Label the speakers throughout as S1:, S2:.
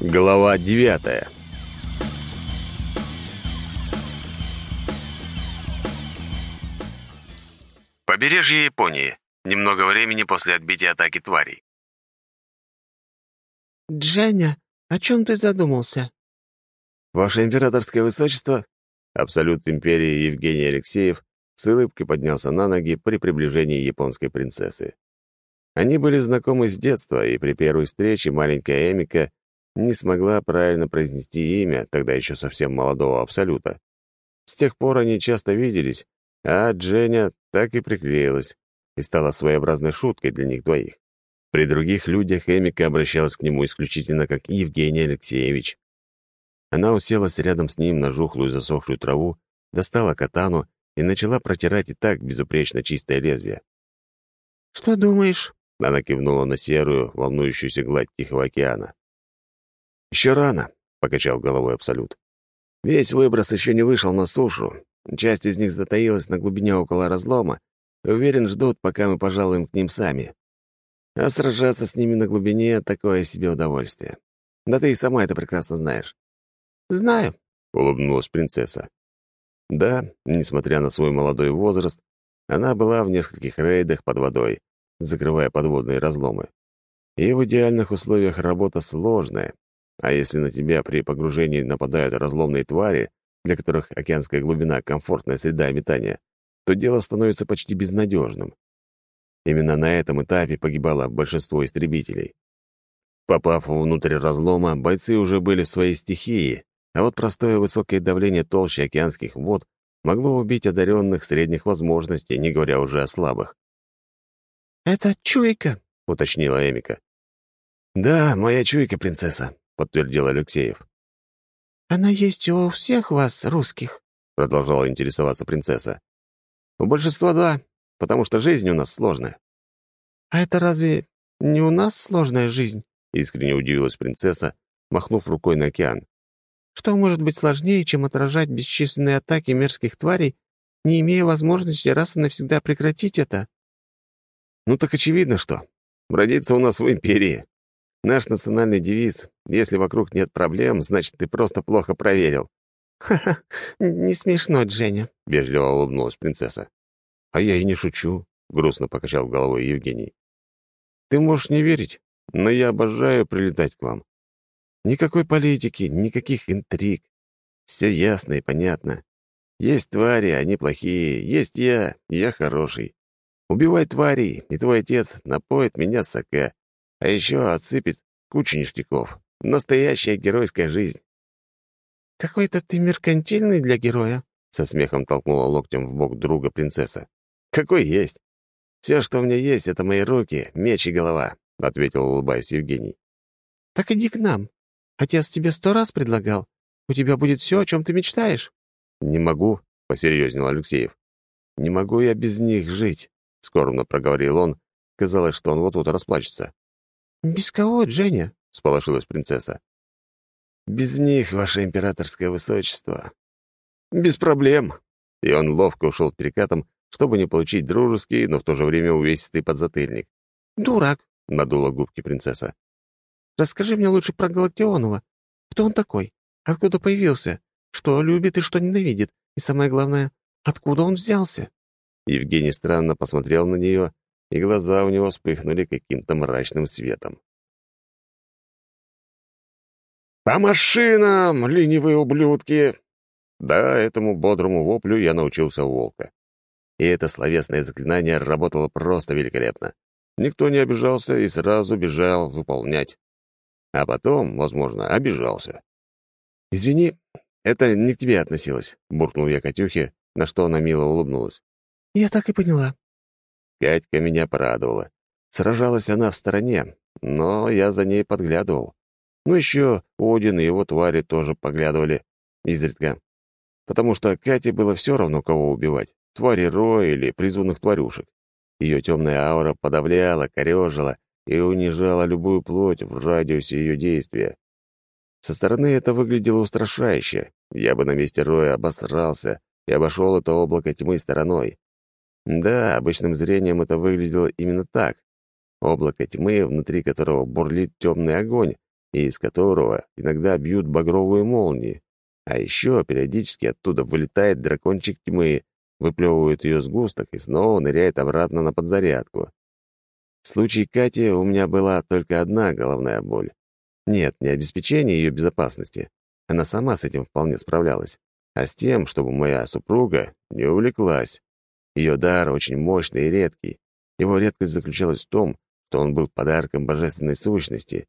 S1: Глава девятая
S2: Побережье Японии. Немного времени после отбития атаки тварей.
S3: «Дженя, о чем ты задумался?»
S1: «Ваше императорское высочество!» Абсолют империи Евгений Алексеев с улыбкой поднялся на ноги при приближении японской принцессы. Они были знакомы с детства, и при первой встрече маленькая Эмика не смогла правильно произнести имя, тогда еще совсем молодого Абсолюта. С тех пор они часто виделись, а Дженя так и приклеилась и стала своеобразной шуткой для них двоих. При других людях Эмика обращалась к нему исключительно как Евгений Алексеевич. Она уселась рядом с ним на жухлую засохшую траву, достала катану и начала протирать и так безупречно чистое лезвие.
S3: «Что думаешь?»
S1: — она кивнула на серую, волнующуюся гладь Тихого океана. «Еще рано», — покачал головой Абсолют. «Весь выброс еще не вышел на сушу. Часть из них затаилась на глубине около разлома уверен, ждут, пока мы пожалуем к ним сами. А сражаться с ними на глубине — такое себе удовольствие. Да ты и сама это прекрасно знаешь».
S3: «Знаю», —
S1: улыбнулась принцесса. Да, несмотря на свой молодой возраст, она была в нескольких рейдах под водой, закрывая подводные разломы. И в идеальных условиях работа сложная, а если на тебя при погружении нападают разломные твари, для которых океанская глубина — комфортная среда обитания, то дело становится почти безнадежным. Именно на этом этапе погибало большинство истребителей. Попав внутрь разлома, бойцы уже были в своей стихии, а вот простое высокое давление толще океанских вод могло убить одаренных средних возможностей, не говоря уже о слабых.
S3: «Это чуйка», —
S1: уточнила Эмика. «Да, моя чуйка, принцесса», — подтвердил Алексеев.
S3: «Она есть у всех вас, русских?»
S1: — продолжала интересоваться принцесса. «У большинства — да, потому что жизнь у нас сложная».
S3: «А это разве не у нас сложная жизнь?»
S1: — искренне удивилась принцесса, махнув рукой на океан.
S3: «Что может быть сложнее, чем отражать бесчисленные атаки мерзких тварей, не имея возможности раз и навсегда прекратить это?»
S1: «Ну так очевидно, что. Родиться у нас в империи. Наш национальный девиз «Если вокруг нет проблем, значит, ты просто плохо проверил».
S3: «Ха-ха, не смешно, Дженя», —
S1: вежливо улыбнулась принцесса. «А я и не шучу», — грустно покачал головой Евгений. «Ты можешь не верить, но я обожаю прилетать к вам. Никакой политики, никаких интриг. Все ясно и понятно. Есть твари, они плохие, есть я, я хороший. Убивай тварей, и твой отец напоит меня сока, а еще отсыпет кучу ништяков. Настоящая геройская жизнь.
S3: «Какой-то ты меркантильный для героя», — со смехом толкнула локтем в бок друга принцесса.
S1: «Какой есть? Все, что у меня есть, — это мои руки, меч и голова», — ответил, улыбаясь Евгений.
S3: «Так иди к нам. Отец тебе сто раз предлагал. У тебя будет все, о чем ты мечтаешь».
S1: «Не могу», — посерьезнел Алексеев. «Не могу я без них жить», — скорбно проговорил он. Казалось, что он вот-вот расплачется.
S3: «Без кого, Дженя?»
S1: — сполошилась принцесса. «Без них, ваше императорское высочество». «Без проблем». И он ловко ушел перекатом, чтобы не получить дружеский, но в то же время увесистый подзатыльник.
S3: «Дурак», —
S1: надула губки принцесса.
S3: «Расскажи мне лучше про Галактионова. Кто он такой? Откуда появился? Что любит и что ненавидит? И самое главное, откуда он взялся?»
S1: Евгений странно посмотрел на нее, и глаза у него вспыхнули каким-то мрачным светом. «По машинам, ленивые ублюдки!» Да, этому бодрому воплю я научился у волка. И это словесное заклинание работало просто великолепно. Никто не обижался и сразу бежал выполнять. А потом, возможно, обижался. «Извини, это не к тебе относилось», — буркнул я Катюхе, на что она мило улыбнулась.
S3: «Я так и поняла»,
S1: Катька меня порадовала. Сражалась она в стороне, но я за ней подглядывал. Ну еще Один и его твари тоже поглядывали изредка. Потому что Кате было все равно, кого убивать — твари роя или призванных тварюшек. Ее темная аура подавляла, корежила и унижала любую плоть в радиусе ее действия. Со стороны это выглядело устрашающе. Я бы на месте Роя обосрался и обошел это облако тьмы стороной. Да, обычным зрением это выглядело именно так. Облако тьмы, внутри которого бурлит темный огонь, и из которого иногда бьют багровые молнии. А еще периодически оттуда вылетает дракончик тьмы, выплевывает ее сгусток и снова ныряет обратно на подзарядку. В случае Кати у меня была только одна головная боль. Нет, не обеспечение ее безопасности. Она сама с этим вполне справлялась. А с тем, чтобы моя супруга не увлеклась. Ее дар очень мощный и редкий. Его редкость заключалась в том, что он был подарком божественной сущности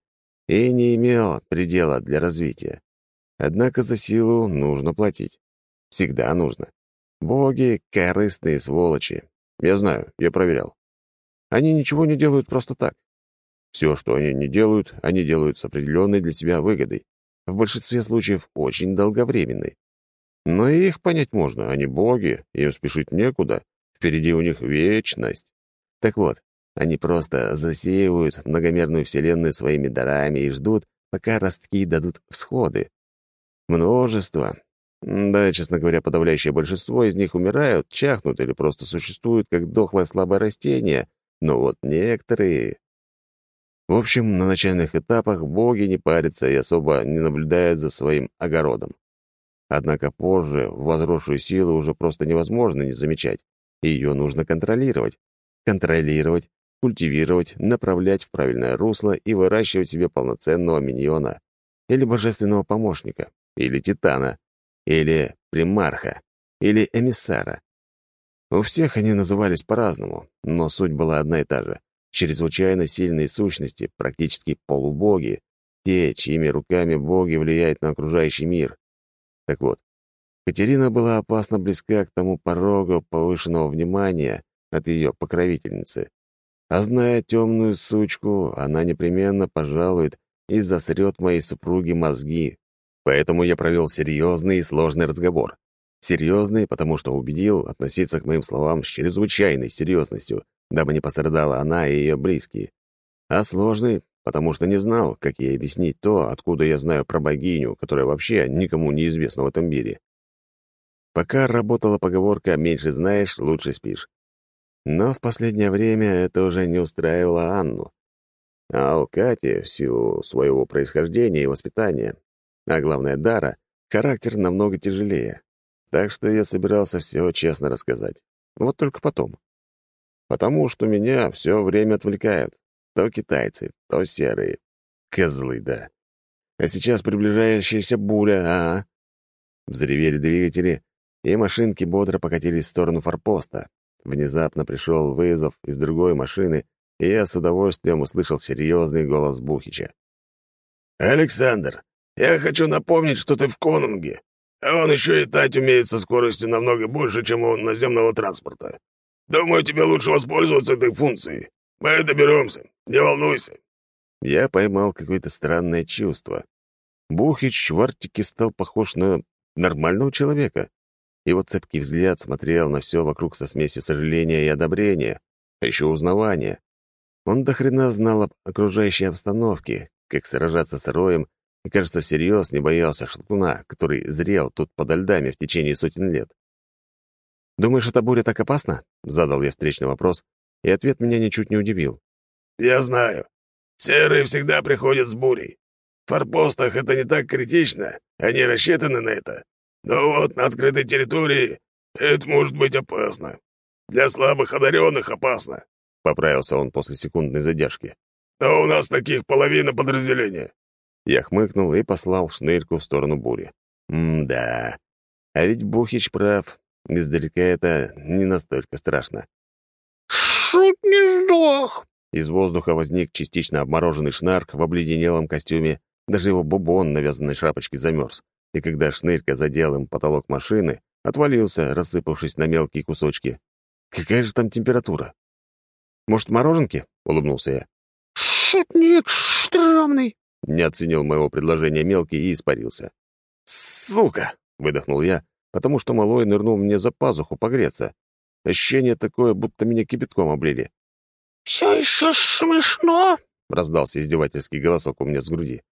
S1: и не имел предела для развития. Однако за силу нужно платить. Всегда нужно. Боги — корыстные сволочи. Я знаю, я проверял. Они ничего не делают просто так. Все, что они не делают, они делают с определенной для себя выгодой, в большинстве случаев очень долговременной. Но их понять можно, они боги, им спешить некуда, впереди у них вечность. Так вот, они просто засеивают многомерную вселенную своими дарами и ждут, пока ростки дадут всходы. Множество. Да, честно говоря, подавляющее большинство из них умирают, чахнут или просто существуют как дохлое слабое растение, но вот некоторые... В общем, на начальных этапах боги не парятся и особо не наблюдают за своим огородом. Однако позже возросшую силу уже просто невозможно не замечать, ее нужно контролировать. Контролировать, культивировать, направлять в правильное русло и выращивать себе полноценного миньона или божественного помощника, или титана, или примарха, или эмиссара. У всех они назывались по-разному, но суть была одна и та же. Чрезвычайно сильные сущности, практически полубоги, те, чьими руками боги влияют на окружающий мир. Так вот, Катерина была опасно близка к тому порогу повышенного внимания от ее покровительницы. А зная темную сучку, она непременно пожалует и засрет моей супруге мозги. Поэтому я провел серьезный и сложный разговор. Серьезный, потому что убедил относиться к моим словам с чрезвычайной серьезностью, дабы не пострадала она и ее близкие. А сложный, потому что не знал, как ей объяснить то, откуда я знаю про богиню, которая вообще никому не известна в этом мире. Пока работала поговорка «меньше знаешь, лучше спишь». Но в последнее время это уже не устраивало Анну. А у Кати, в силу своего происхождения и воспитания, а главное, Дара, характер намного тяжелее. Так что я собирался все честно рассказать. Вот только потом. Потому что меня все время отвлекают. То китайцы, то серые. Козлы, да. А сейчас приближающаяся буря, а? Взревели двигатели, и машинки бодро покатились в сторону форпоста. Внезапно пришел вызов из другой машины, и я с удовольствием услышал серьезный голос Бухича. «Александр, я хочу напомнить, что ты в Конунге, а он еще и летать умеет со скоростью намного больше, чем у наземного транспорта. Думаю, тебе лучше воспользоваться этой функцией. Мы доберемся, не волнуйся». Я поймал какое-то странное чувство. Бухич в Арктике стал похож на нормального человека. Его цепкий взгляд смотрел на все вокруг со смесью сожаления и одобрения, а еще узнавания. Он до хрена знал об окружающей обстановке, как сражаться с роем и, кажется, всерьез не боялся шатуна, который зрел тут подо льдами в течение сотен лет. «Думаешь, эта буря так опасна?» — задал я встречный вопрос, и ответ меня ничуть не удивил.
S4: «Я знаю. Серые всегда приходят с бурей. В форпостах это не так критично, они рассчитаны на это. Но вот на открытой территории это может быть опасно. Для слабых одаренных опасно», — поправился он после секундной задержки. «Но у нас таких половина подразделения.
S1: Я хмыкнул и послал шнырьку в сторону бури. М-да. А ведь Бухич прав. Издалека это не настолько страшно.
S3: «Шут не сдох!»
S1: Из воздуха возник частично обмороженный шнарк в обледенелом костюме. Даже его бубон на вязаной шапочке замерз. И когда шнырька задел им потолок машины, отвалился, рассыпавшись на мелкие кусочки. Какая же там температура? «Может, мороженки?» — улыбнулся я.
S3: «Шутник стрёмный!»
S1: Не оценил моего предложения мелкий и испарился. «Сука!» — выдохнул я, потому что малой нырнул мне за пазуху погреться. Ощущение такое, будто меня кипятком облили.
S3: «Все еще смешно!»
S1: — раздался издевательский голосок у меня с груди.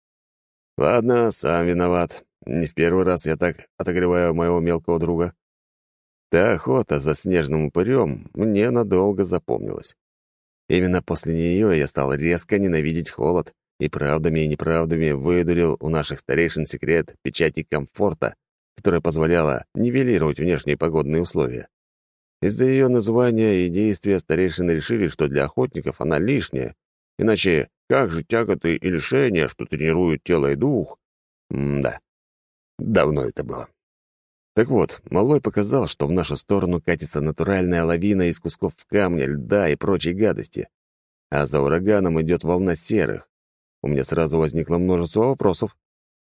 S1: «Ладно, сам виноват. Не в первый раз я так отогреваю моего мелкого друга. Та охота за снежным упырем мне надолго запомнилась. Именно после нее я стал резко ненавидеть холод и правдами и неправдами выдурил у наших старейшин секрет печати комфорта, которая позволяла нивелировать внешние погодные условия. Из-за ее названия и действия старейшины решили, что для охотников она лишняя, иначе как же тяготы и лишения, что тренируют тело и дух? М-да, давно это было. Так вот, Малой показал, что в нашу сторону катится натуральная лавина из кусков камня, льда и прочей гадости. А за ураганом идет волна серых. У меня сразу возникло множество вопросов.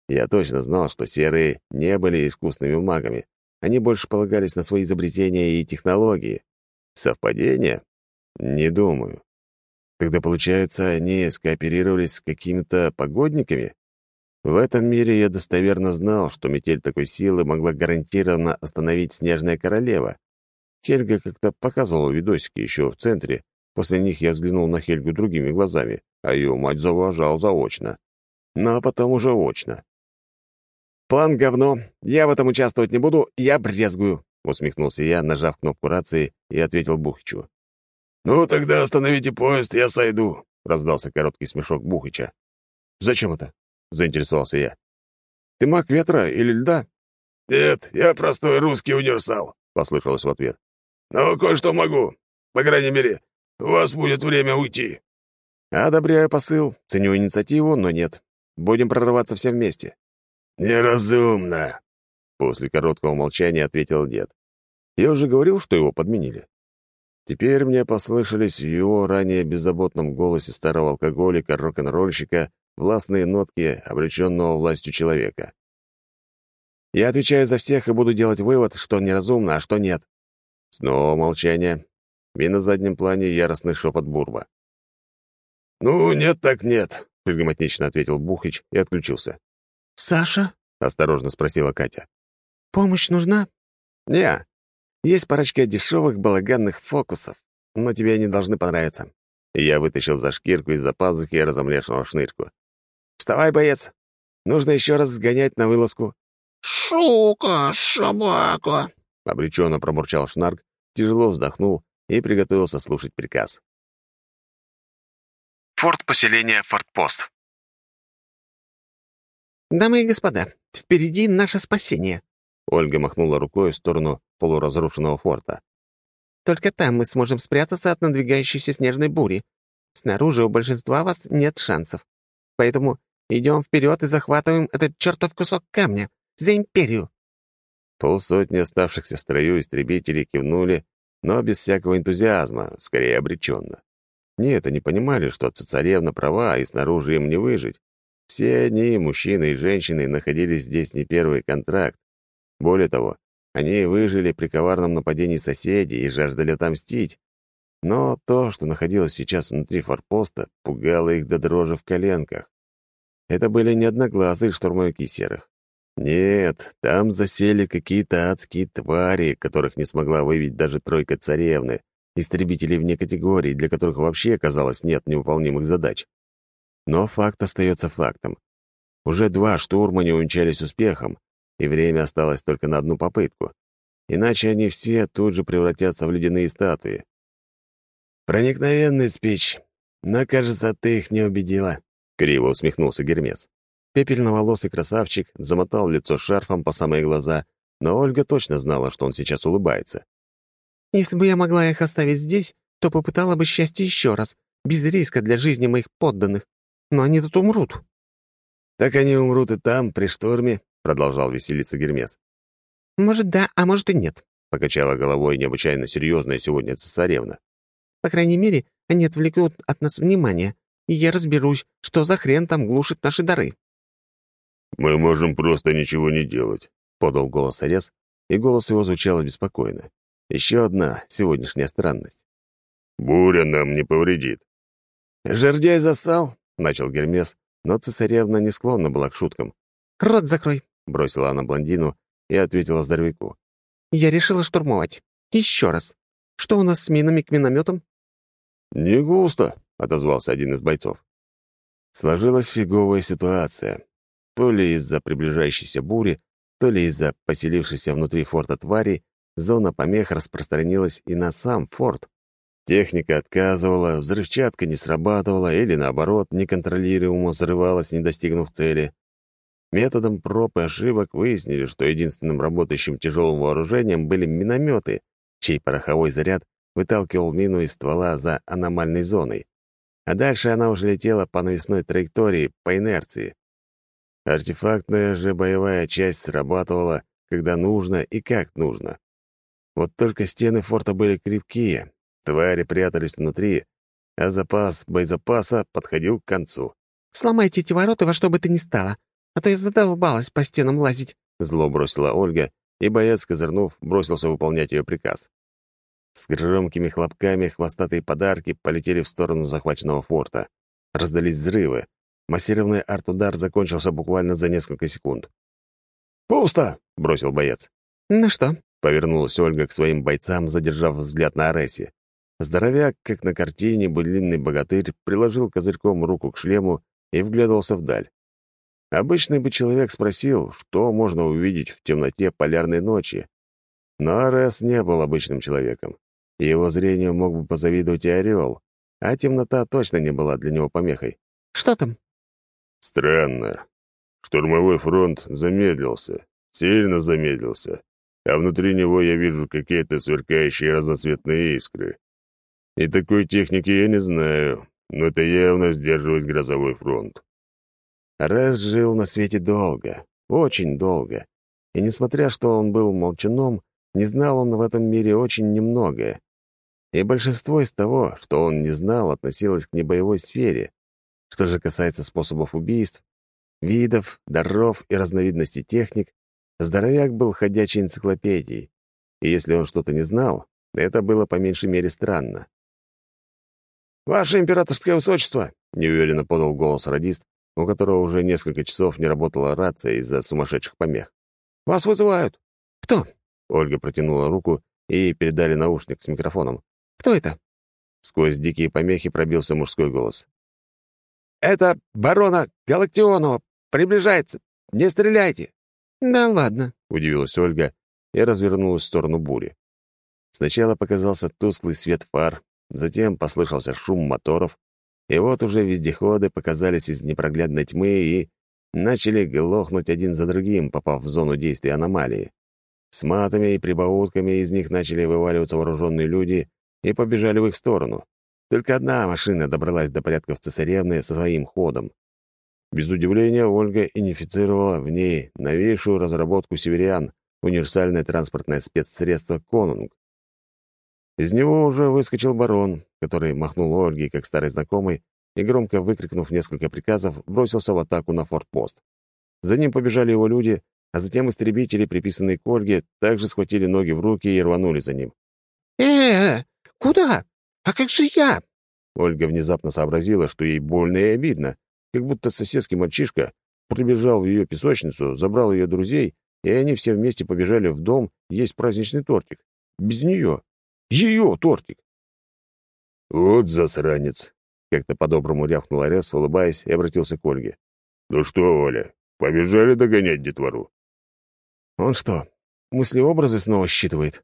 S1: Я точно знал, что серые не были искусными магами. Они больше полагались на свои изобретения и технологии. Совпадение? Не думаю. Тогда, получается, они скооперировались с какими-то погодниками? В этом мире я достоверно знал, что метель такой силы могла гарантированно остановить Снежная Королева. Хельга как-то показывала видосики еще в центре. После них я взглянул на Хельгу другими глазами, а ее мать завожал заочно. Но потом уже очно. «План говно. Я в этом участвовать не буду. Я брезгую», — усмехнулся я, нажав кнопку рации, и ответил Бухичу.
S4: «Ну, тогда остановите поезд, я сойду», — раздался короткий смешок Бухича.
S1: «Зачем это?» Заинтересовался я. «Ты маг ветра или льда?»
S4: «Нет, я простой русский универсал», — послышалось в ответ. «Но кое-что могу. По крайней мере, у вас будет время уйти».
S1: «Одобряю посыл, ценю инициативу, но нет. Будем прорываться все вместе».
S4: «Неразумно», — после короткого молчания ответил дед.
S1: «Я уже говорил, что его подменили». Теперь мне послышались в его ранее беззаботном голосе старого алкоголика, рок-н-ролльщика властные нотки обреченного властью человека. Я отвечаю за всех и буду делать вывод, что неразумно, а что нет. Снова молчание. И на заднем плане яростный шепот Бурба.
S4: «Ну, нет так нет», —
S1: флегматично ответил Бухич и отключился.
S3: «Саша?»
S1: — осторожно спросила Катя.
S3: «Помощь нужна?»
S1: «Не. Есть парочка дешевых балаганных фокусов, но тебе они должны понравиться». я вытащил за шкирку из-за пазухи разомлевшего шнырьку. «Вставай, боец! Нужно еще раз сгонять на вылазку».
S3: «Шука, собака!»
S1: — обреченно пробурчал Шнарк, тяжело вздохнул и приготовился слушать приказ.
S2: Форт поселения Фортпост.
S3: «Дамы и господа, впереди наше спасение!»
S1: Ольга махнула рукой в сторону полуразрушенного форта.
S3: «Только там мы сможем спрятаться от надвигающейся снежной бури. Снаружи у большинства вас нет шансов. Поэтому идем вперед и захватываем этот чертов кусок камня. За империю!»
S1: Полсотни оставшихся в строю истребителей кивнули, но без всякого энтузиазма, скорее обреченно. Нет, они понимали, что царевна права, и снаружи им не выжить. Все они, мужчины и женщины, находились здесь не первый контракт. Более того, они выжили при коварном нападении соседей и жаждали отомстить. Но то, что находилось сейчас внутри форпоста, пугало их до дрожи в коленках. Это были не одноглазые штурмовики серых. Нет, там засели какие-то адские твари, которых не смогла выявить даже тройка царевны, истребителей вне категории, для которых вообще, казалось, нет невыполнимых задач. Но факт остается фактом. Уже два штурма не увенчались успехом, и время осталось только на одну попытку. Иначе они все тут же превратятся в ледяные статуи. «Проникновенный спич, но, кажется, ты их не убедила», — криво усмехнулся Гермес. Пепельноволосый красавчик замотал лицо шарфом по самые глаза, но Ольга точно знала, что он сейчас улыбается.
S3: «Если бы я могла их оставить здесь, то попытала бы счастье еще раз, без риска для жизни моих подданных. Но они тут умрут».
S1: «Так они умрут и там, при шторме», — продолжал веселиться Гермес.
S3: «Может, да, а может и нет», —
S1: покачала головой необычайно серьезная сегодня цесаревна.
S3: По крайней мере, они отвлекут от нас внимание, и я разберусь, что за хрен там глушит наши дары».
S4: «Мы можем просто ничего не делать», —
S1: подал голос Орес, и голос его звучал обеспокоенно. Еще одна сегодняшняя странность.
S4: «Буря нам не повредит».
S1: «Жердяй засал», — начал Гермес, но цесаревна не склонна была к шуткам.
S3: «Рот закрой», —
S1: бросила она блондину и ответила здоровяку.
S3: «Я решила штурмовать. Еще раз. Что у нас с минами к минометам?»
S1: «Не густо», — отозвался один из бойцов. Сложилась фиговая ситуация. То ли из-за приближающейся бури, то ли из-за поселившейся внутри форта твари, зона помех распространилась и на сам форт. Техника отказывала, взрывчатка не срабатывала или, наоборот, неконтролируемо взрывалась, не достигнув цели. Методом проб и ошибок выяснили, что единственным работающим тяжелым вооружением были минометы, чей пороховой заряд выталкивал мину из ствола за аномальной зоной. А дальше она уже летела по навесной траектории, по инерции. Артефактная же боевая часть срабатывала, когда нужно и как нужно. Вот только стены форта были крепкие, твари прятались внутри, а запас боезапаса подходил к концу.
S3: «Сломайте эти ворота во что бы то ни стало, а то я задолбалась по стенам лазить», —
S1: зло бросила Ольга, и боец, козырнув, бросился выполнять ее приказ. С громкими хлопками хвостатые подарки полетели в сторону захваченного форта. Раздались взрывы. Массированный арт-удар закончился буквально за несколько секунд.
S4: «Пусто!»
S1: — бросил боец.
S3: «Ну что?»
S1: — повернулась Ольга к своим бойцам, задержав взгляд на Ареси. Здоровяк, как на картине, былинный богатырь, приложил козырьком руку к шлему и вглядывался вдаль. Обычный бы человек спросил, что можно увидеть в темноте полярной ночи. Но Арес не был обычным человеком, его зрению мог бы позавидовать и орел, а темнота точно не была для него помехой.
S3: «Что там?»
S1: «Странно. Штурмовой фронт замедлился, сильно замедлился, а внутри него я вижу какие-то сверкающие разноцветные искры. И такой техники я не знаю, но это явно сдерживает грозовой фронт. Раз жил на свете долго, очень долго. И несмотря что он был молчуном, не знал он в этом мире очень немногое. И большинство из того, что он не знал, относилось к небоевой сфере. Что же касается способов убийств, видов, даров и разновидностей техник, здоровяк был ходячей энциклопедией. И если он что-то не знал, это было по меньшей мере странно.
S4: «Ваше императорское высочество!»
S1: — неуверенно подал голос радист, у которого уже несколько часов не работала рация из-за сумасшедших помех.
S4: «Вас вызывают».
S3: «Кто?»
S1: Ольга протянула руку, и ей передали наушник с микрофоном.
S3: «Кто это?»
S1: Сквозь дикие помехи пробился мужской голос.
S4: «Это барона Галактионова. Приближается. Не стреляйте!»
S3: «Да ладно», —
S1: удивилась Ольга и развернулась в сторону бури. Сначала показался тусклый свет фар, затем послышался шум моторов, и вот уже вездеходы показались из непроглядной тьмы и начали глохнуть один за другим, попав в зону действия аномалии. С матами и прибаутками из них начали вываливаться вооруженные люди и побежали в их сторону. Только одна машина добралась до порядков цесаревны со своим ходом. Без удивления Ольга инифицировала в ней новейшую разработку северян — универсальное транспортное спецсредство «Конунг». Из него уже выскочил барон, который махнул Ольге как старый знакомый и, громко выкрикнув несколько приказов, бросился в атаку на фортпост. За ним побежали его люди, а затем истребители, приписанные к Ольге, также схватили ноги в руки и рванули за ним.
S3: «Э-э, куда? А как же я?»
S1: Ольга внезапно сообразила, что ей больно и обидно, как будто соседский мальчишка прибежал в ее песочницу, забрал ее друзей, и они все вместе побежали в дом есть праздничный тортик. Без нее. Ее тортик. «Вот засранец!» — как-то по-доброму рявкнул Арес, улыбаясь, и обратился к Ольге. «Ну что, Оля, побежали догонять детвору?» «Он что, мысли-образы снова считывает?»